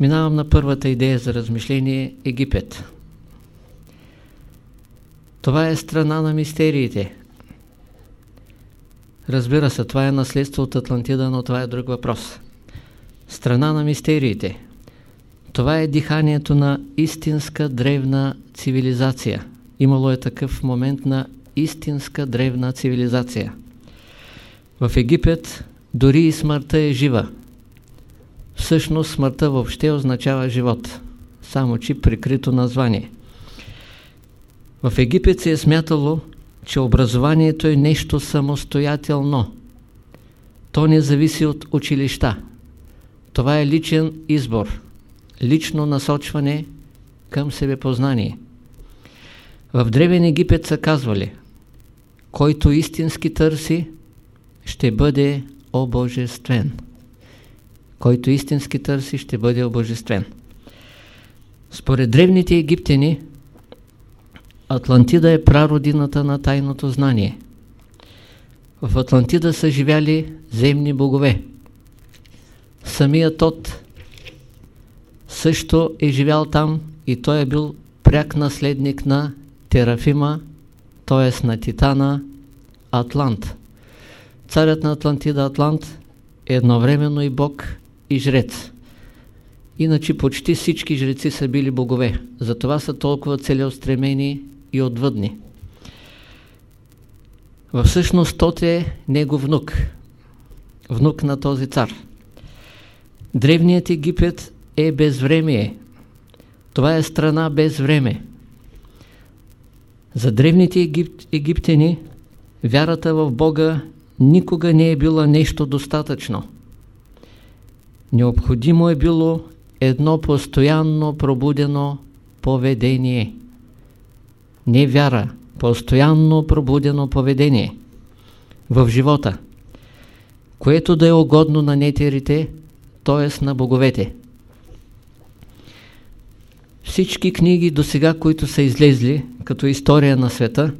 Минавам на първата идея за размишление – Египет. Това е страна на мистериите. Разбира се, това е наследство от Атлантида, но това е друг въпрос. Страна на мистериите. Това е диханието на истинска древна цивилизация. Имало е такъв момент на истинска древна цивилизация. В Египет дори и смъртта е жива. Всъщност смъртта въобще означава живот, само че прикрито название. В Египет се е смятало, че образованието е нещо самостоятелно. То не зависи от училища. Това е личен избор, лично насочване към себепознание. В Древен Египет са казвали, който истински търси, ще бъде обожествен. Който истински търси, ще бъде обожествен. Според древните египтяни, Атлантида е прародината на тайното знание. В Атлантида са живяли земни богове. Самият Тот също е живял там и той е бил пряк наследник на Терафима, т.е. на Титана Атлант. Царят на Атлантида Атлант е едновременно и бог и жрец. Иначе почти всички жреци са били богове. Затова са толкова целеустремени и отвъдни. Във всъщност тот е негов внук. Внук на този цар. Древният Египет е безвремие. Това е страна без време. За древните егип... египтяни вярата в Бога никога не е била нещо достатъчно. Необходимо е било едно постоянно пробудено поведение. Не вяра, постоянно пробудено поведение в живота, което да е угодно на нетерите, т.е. на боговете. Всички книги до сега, които са излезли като история на света,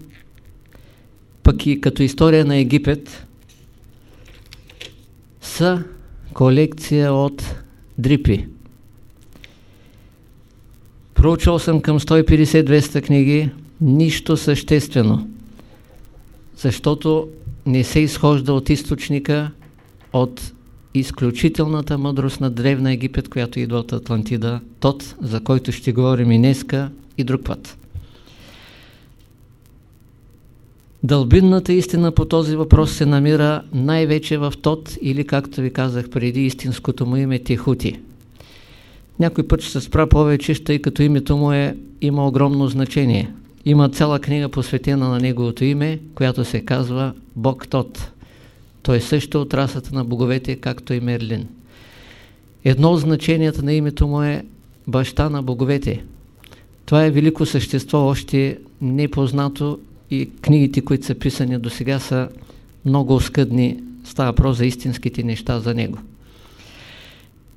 пък и като история на Египет, са колекция от дрипи. Проучвал съм към 150-200 книги, нищо съществено, защото не се изхожда от източника, от изключителната мъдрост на Древна Египет, която идва от Атлантида, тот, за който ще говорим и днеска и друг път. Дълбинната истина по този въпрос се намира най-вече в Тот или, както ви казах преди, истинското му име Техути. Някой път ще се спра повече, тъй като името му е, има огромно значение. Има цяла книга посветена на неговото име, която се казва Бог Тот. Той също от расата на боговете, както и Мерлин. Едно от значенията на името му е баща на боговете. Това е велико същество, още непознато и книгите, които са писани до сега са много оскъдни. Става про за истинските неща за него.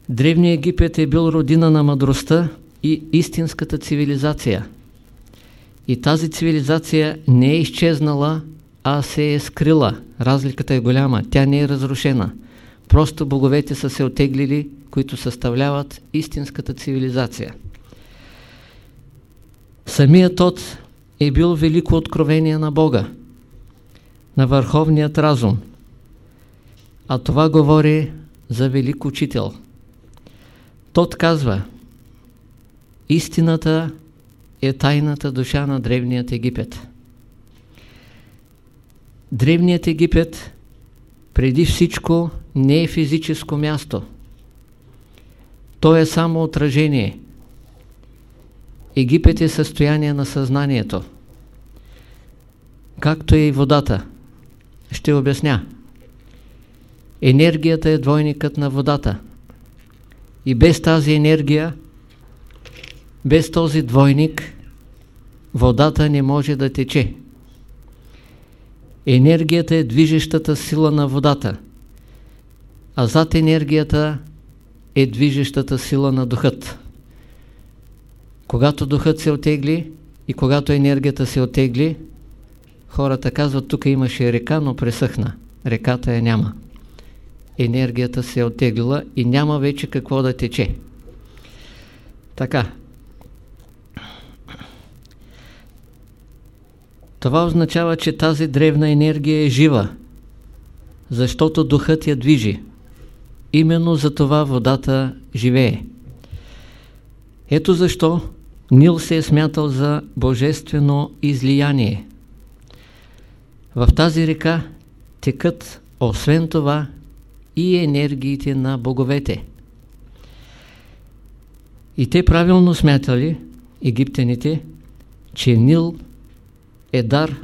Древният Египет е бил родина на мъдростта и истинската цивилизация. И тази цивилизация не е изчезнала, а се е скрила. Разликата е голяма. Тя не е разрушена. Просто боговете са се отеглили, които съставляват истинската цивилизация. Самият от е бил велико откровение на Бога, на върховният разум. А това говори за велик учител. Тот казва, истината е тайната душа на Древният Египет. Древният Египет преди всичко не е физическо място. То е само отражение – Египет е състояние на съзнанието. Както е и водата. Ще обясня. Енергията е двойникът на водата. И без тази енергия, без този двойник, водата не може да тече. Енергията е движещата сила на водата, а зад енергията е движещата сила на духът. Когато духът се отегли и когато енергията се отегли, хората казват, тук имаше река, но пресъхна. Реката я няма. Енергията се е оттеглила и няма вече какво да тече. Така. Това означава, че тази древна енергия е жива, защото духът я движи. Именно за това водата живее. Ето защо Нил се е смятал за божествено излияние. В тази река текат, освен това, и енергиите на боговете. И те правилно смятали, египтяните, че Нил е дар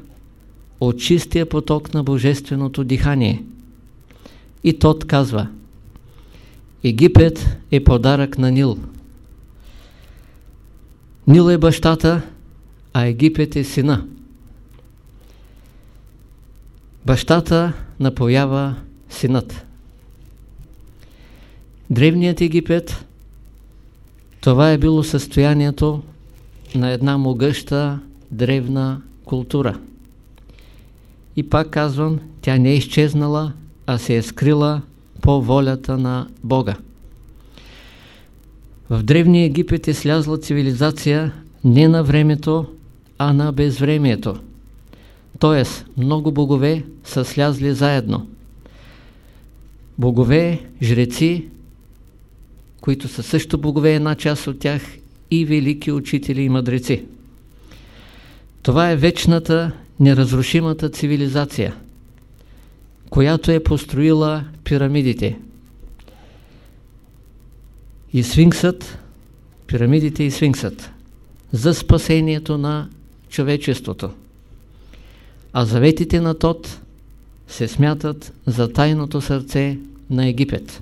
от чистия поток на божественото дихание. И тот казва, Египет е подарък на Нил. Нил е бащата, а Египет е сина. Бащата напоява синът. Древният Египет, това е било състоянието на една могъща древна култура. И пак казвам, тя не е изчезнала, а се е скрила по волята на Бога. В Древния Египет е слязла цивилизация не на времето, а на безвремието. Тоест, много богове са слязли заедно. Богове, жреци, които са също богове, една част от тях и велики учители и мъдреци. Това е вечната, неразрушимата цивилизация, която е построила пирамидите. И сфинксът, пирамидите и сфинксът, за спасението на човечеството. А заветите на Тот се смятат за тайното сърце на Египет.